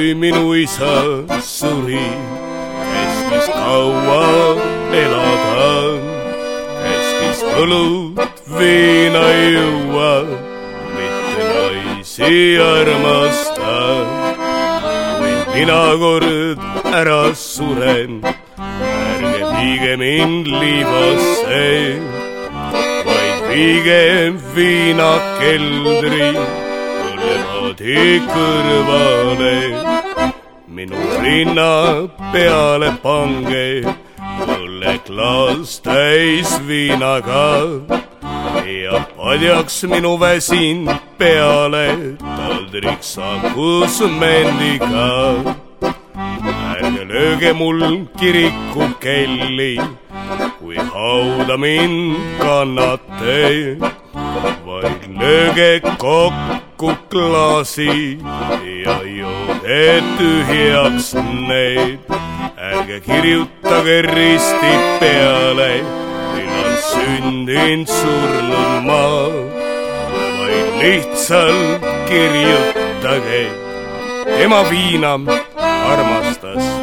kui minu isa suri, käskis kaua elada, käskis õlut viina juua, mitte naisi armasta. kui mina kord ära suren, ärge viige mind liivasse, vaid viige viinakeldri kõrvale. Minu rinna peale pange. Õlleklaas täis viinaga ja padjaks minu väsin peale. Taldrik sakus mendiga. ärge lööge mul kirikukelli, kui hauda mind kannate, vaid lööge kokku klaasi ja jooge tühjaks need. ärge kirjutage risti peale, millal sündinud surnud ma, vaid lihtsalt kirjutage tema viina armastas